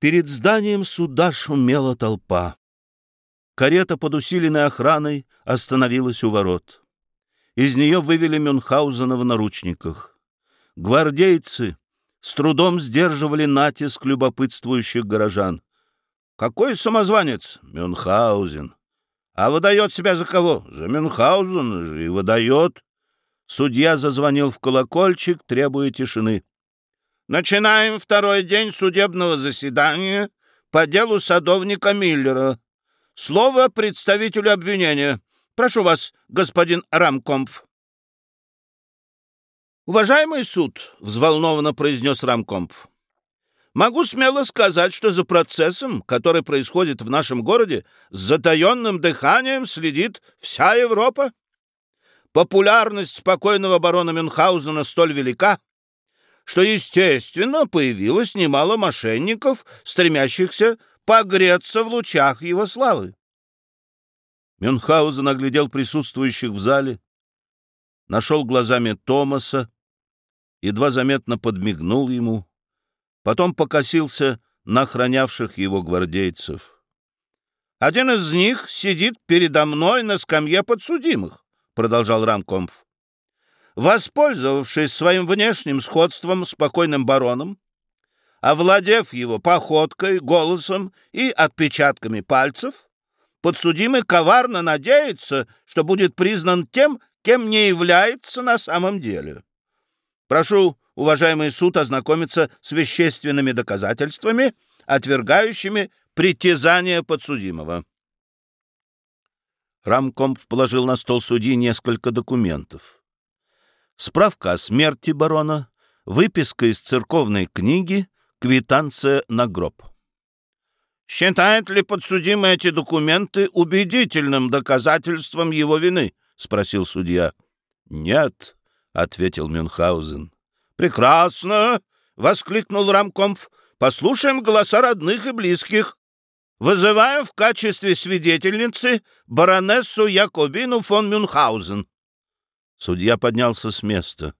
Перед зданием суда шумела толпа. Карета под усиленной охраной остановилась у ворот. Из нее вывели Мюнхгаузена в наручниках. Гвардейцы с трудом сдерживали натиск любопытствующих горожан. «Какой самозванец?» «Мюнхгаузен». «А выдает себя за кого?» «За Мюнхгаузена же и выдает». Судья зазвонил в колокольчик, требуя тишины. Начинаем второй день судебного заседания по делу садовника Миллера. Слово представителю обвинения. Прошу вас, господин Рамкомф. «Уважаемый суд», — взволнованно произнес Рамкомф, «могу смело сказать, что за процессом, который происходит в нашем городе, с затаенным дыханием следит вся Европа. Популярность спокойного барона Мюнхгаузена столь велика, что, естественно, появилось немало мошенников, стремящихся погреться в лучах его славы. Мюнхгаузен оглядел присутствующих в зале, нашел глазами Томаса, едва заметно подмигнул ему, потом покосился на охранявших его гвардейцев. «Один из них сидит передо мной на скамье подсудимых», — продолжал Рамкомф. Воспользовавшись своим внешним сходством с покойным бароном, овладев его походкой, голосом и отпечатками пальцев, подсудимый коварно надеется, что будет признан тем, кем не является на самом деле. Прошу, уважаемый суд, ознакомиться с вещественными доказательствами, отвергающими притязания подсудимого. Рамкомп положил на стол судьи несколько документов справка о смерти барона, выписка из церковной книги, квитанция на гроб. «Считает ли подсудимый эти документы убедительным доказательством его вины?» — спросил судья. «Нет», — ответил Мюнхгаузен. «Прекрасно!» — воскликнул Рамкомф. «Послушаем голоса родных и близких. Вызываю в качестве свидетельницы баронессу Якобину фон Мюнхгаузен». Судья поднялся с места.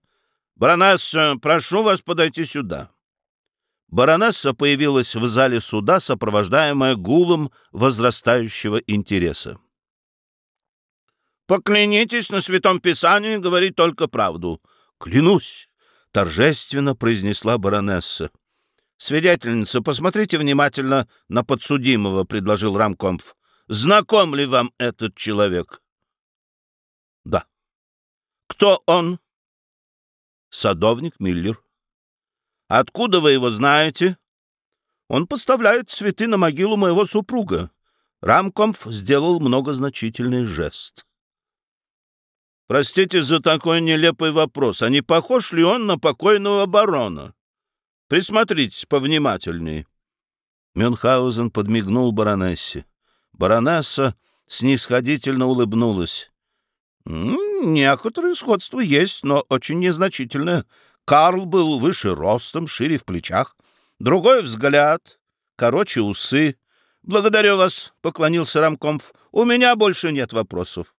«Баронесса, прошу вас подойти сюда». Баронесса появилась в зале суда, сопровождаемая гулом возрастающего интереса. «Поклянитесь на Святом Писании говорить только правду». «Клянусь!» — торжественно произнесла баронесса. «Свидетельница, посмотрите внимательно на подсудимого», — предложил Рамкомф. «Знаком ли вам этот человек?» «Да». Кто он? Садовник Миллер. Откуда вы его знаете? Он поставляет цветы на могилу моего супруга. Рамкомф сделал многозначительный жест. Простите за такой нелепый вопрос. А не похож ли он на покойного барона? Присмотритесь повнимательнее. Мюнхгаузен подмигнул баронессе. Баронесса снисходительно улыбнулась. Некоторые сходства есть, но очень незначительное. Карл был выше ростом, шире в плечах. Другой взгляд, короче усы. «Благодарю вас», — поклонился Рамкомф. «У меня больше нет вопросов».